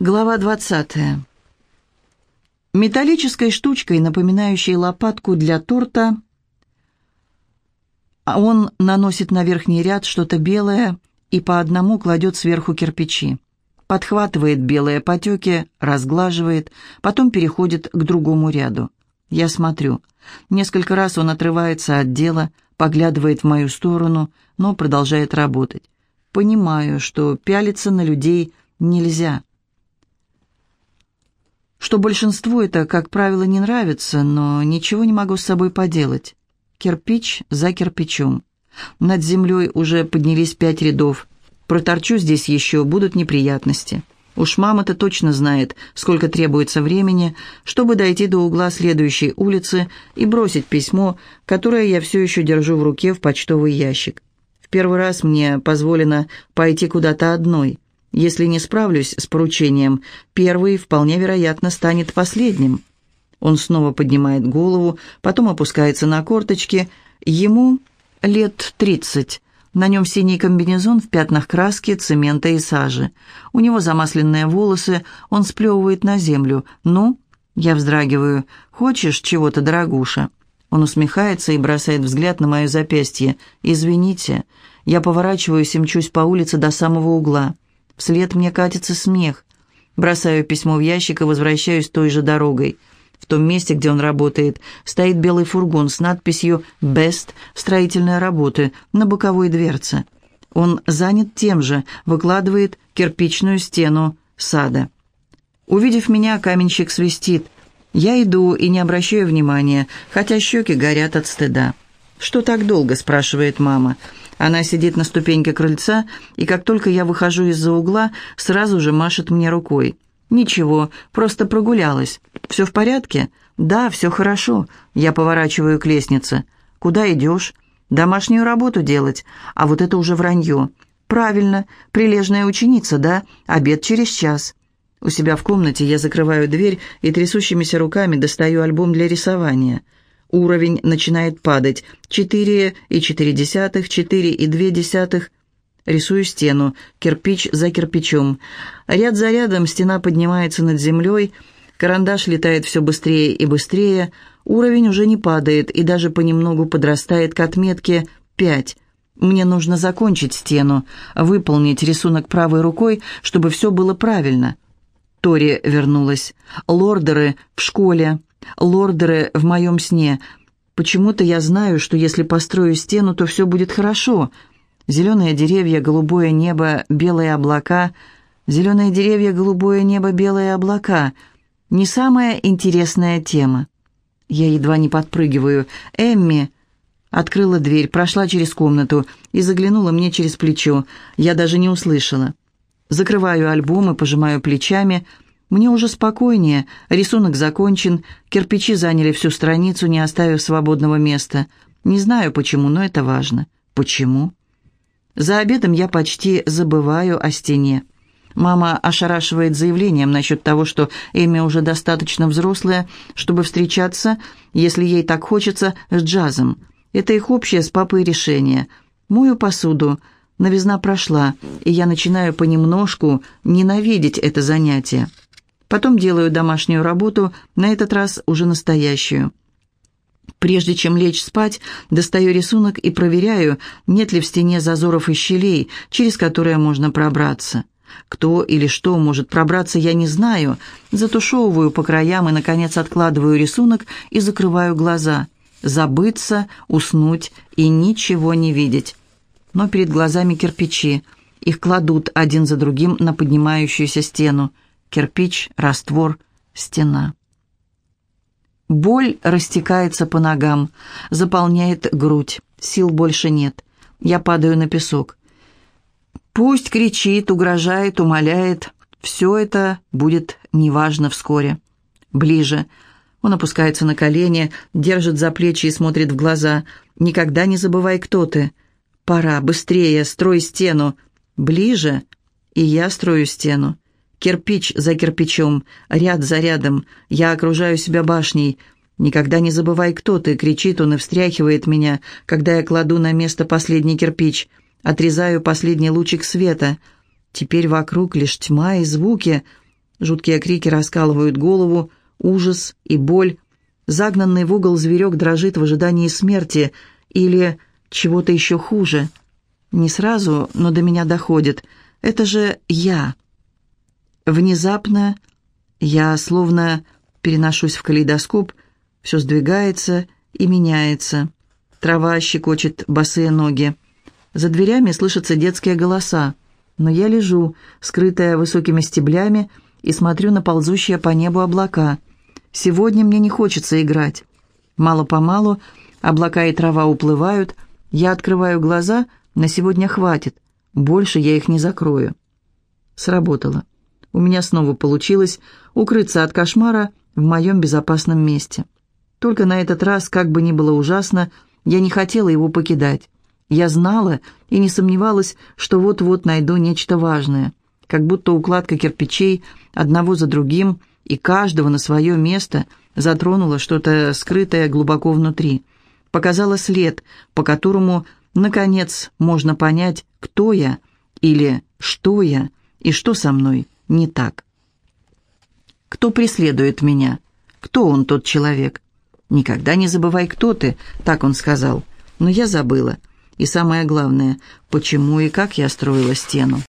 Глава 20. Металлической штучкой, напоминающей лопатку для торта, он наносит на верхний ряд что-то белое и по одному кладет сверху кирпичи. Подхватывает белые потеки, разглаживает, потом переходит к другому ряду. Я смотрю. Несколько раз он отрывается от дела, поглядывает в мою сторону, но продолжает работать. Понимаю, что пялиться на людей нельзя что большинству это, как правило, не нравится, но ничего не могу с собой поделать. Кирпич за кирпичом. Над землей уже поднялись пять рядов. Проторчу здесь еще, будут неприятности. Уж мама-то точно знает, сколько требуется времени, чтобы дойти до угла следующей улицы и бросить письмо, которое я все еще держу в руке в почтовый ящик. В первый раз мне позволено пойти куда-то одной. Если не справлюсь с поручением, первый, вполне вероятно, станет последним. Он снова поднимает голову, потом опускается на корточки. Ему лет тридцать. На нем синий комбинезон в пятнах краски, цемента и сажи. У него замасленные волосы, он сплевывает на землю. «Ну?» Я вздрагиваю. «Хочешь чего-то, дорогуша?» Он усмехается и бросает взгляд на мое запястье. «Извините». Я поворачиваюсь и мчусь по улице до самого угла. Вслед мне катится смех. Бросаю письмо в ящик и возвращаюсь той же дорогой. В том месте, где он работает, стоит белый фургон с надписью «Бест. Строительные работы» на боковой дверце. Он занят тем же, выкладывает кирпичную стену сада. Увидев меня, каменщик свистит. Я иду и не обращаю внимания, хотя щеки горят от стыда. «Что так долго?» – спрашивает мама. Она сидит на ступеньке крыльца, и как только я выхожу из-за угла, сразу же машет мне рукой. «Ничего, просто прогулялась. Все в порядке?» «Да, все хорошо». Я поворачиваю к лестнице. «Куда идешь?» «Домашнюю работу делать. А вот это уже вранье». «Правильно. Прилежная ученица, да? Обед через час». У себя в комнате я закрываю дверь и трясущимися руками достаю альбом для рисования – Уровень начинает падать. Четыре и четыре десятых, четыре и две десятых. Рисую стену, кирпич за кирпичом. Ряд за рядом стена поднимается над землей, карандаш летает все быстрее и быстрее, уровень уже не падает и даже понемногу подрастает к отметке пять. Мне нужно закончить стену, выполнить рисунок правой рукой, чтобы все было правильно. Тори вернулась. Лордеры в школе лордеры в моем сне. Почему-то я знаю, что если построю стену, то все будет хорошо. Зеленые деревья, голубое небо, белые облака. Зеленые деревья, голубое небо, белые облака. Не самая интересная тема. Я едва не подпрыгиваю. «Эмми!» Открыла дверь, прошла через комнату и заглянула мне через плечо. Я даже не услышала. Закрываю альбом и пожимаю плечами – мне уже спокойнее, рисунок закончен, кирпичи заняли всю страницу, не оставив свободного места. Не знаю почему, но это важно. Почему? За обедом я почти забываю о стене. Мама ошарашивает заявлением насчет того, что Эми уже достаточно взрослая, чтобы встречаться, если ей так хочется, с джазом. Это их общее с папой решение. Мою посуду. Новизна прошла, и я начинаю понемножку ненавидеть это занятие. Потом делаю домашнюю работу, на этот раз уже настоящую. Прежде чем лечь спать, достаю рисунок и проверяю, нет ли в стене зазоров и щелей, через которые можно пробраться. Кто или что может пробраться, я не знаю. Затушевываю по краям и, наконец, откладываю рисунок и закрываю глаза. Забыться, уснуть и ничего не видеть. Но перед глазами кирпичи. Их кладут один за другим на поднимающуюся стену кирпич, раствор, стена. Боль растекается по ногам, заполняет грудь, сил больше нет. Я падаю на песок. Пусть кричит, угрожает, умоляет, все это будет неважно вскоре. Ближе. Он опускается на колени, держит за плечи и смотрит в глаза. «Никогда не забывай, кто ты. Пора, быстрее, строй стену. Ближе». И я строю стену. Кирпич за кирпичом, ряд за рядом. Я окружаю себя башней. «Никогда не забывай, кто ты!» — кричит он и встряхивает меня, когда я кладу на место последний кирпич. Отрезаю последний лучик света. Теперь вокруг лишь тьма и звуки. Жуткие крики раскалывают голову, ужас и боль. Загнанный в угол зверек дрожит в ожидании смерти или чего-то еще хуже. Не сразу, но до меня доходит. Это же я. Внезапно я словно переношусь в калейдоскоп, все сдвигается и меняется. Трава щекочет босые ноги. За дверями слышатся детские голоса, но я лежу, скрытая высокими стеблями, и смотрю на ползущие по небу облака. Сегодня мне не хочется играть. Мало-помалу облака и трава уплывают, я открываю глаза, на сегодня хватит, больше я их не закрою. Сработало. У меня снова получилось укрыться от кошмара в моем безопасном месте. Только на этот раз, как бы ни было ужасно, я не хотела его покидать. Я знала и не сомневалась, что вот-вот найду нечто важное, как будто укладка кирпичей одного за другим и каждого на свое место затронула что-то скрытое глубоко внутри. Показала след, по которому, наконец, можно понять, кто я или что я и что со мной не так. Кто преследует меня? Кто он, тот человек? «Никогда не забывай, кто ты», — так он сказал. Но я забыла. И самое главное, почему и как я строила стену.